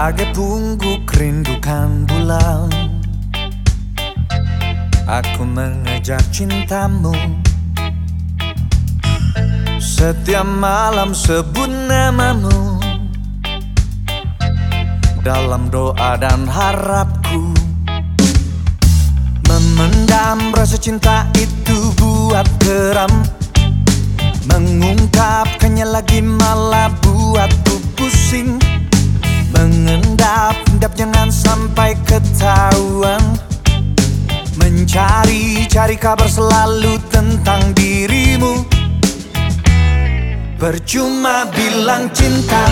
Bagai pungguk rindukan bulan. Aku mengejar cintamu. Setiap malam sebut namamu. Dalam doa dan harapku. Memendam rasa cinta itu buat geram. Mengungkapkannya lagi malah buatku Mencari-cari kabar selalu tentang dirimu. Percuma bilang cinta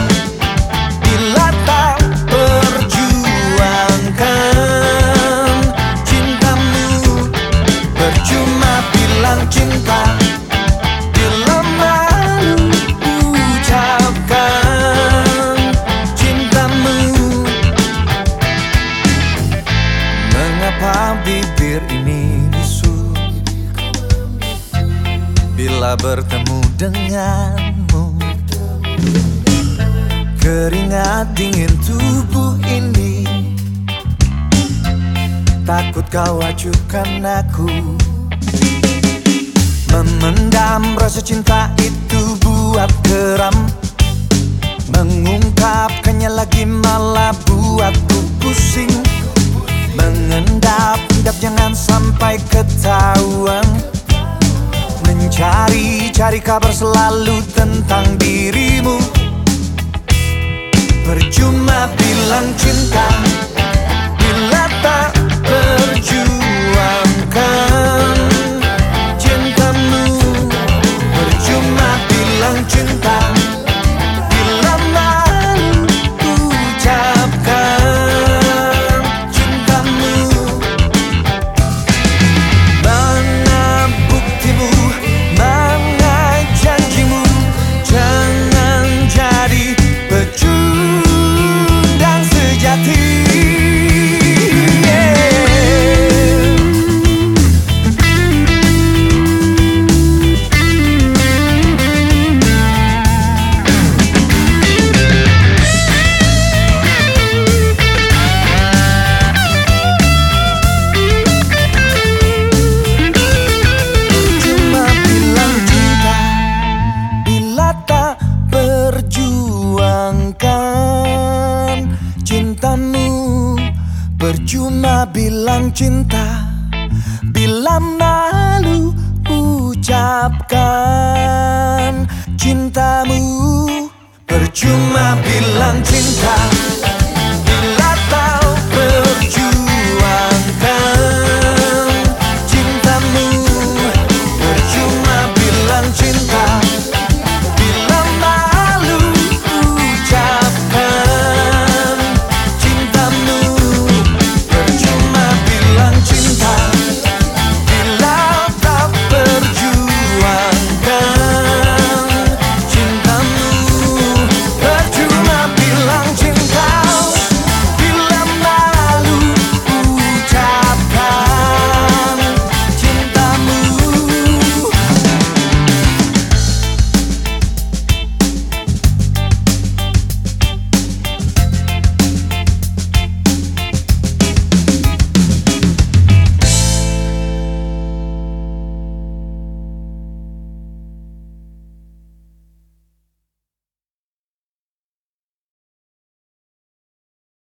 Bila tak perjuangkan. Cintamu Percuma bilang cinta Bila bertemu denganmu Keringat dingin tubuh ini. Takut kau acuhkan aku. Memendam rasa cinta itu buat geram. Mengungkapkannya lagi malah buatku Mencari-cari kabar selalu tentang dirimu. Percuma bilang cinta Percuma bilang cinta Bila malu ucapkan cintamu. Percuma bilang cinta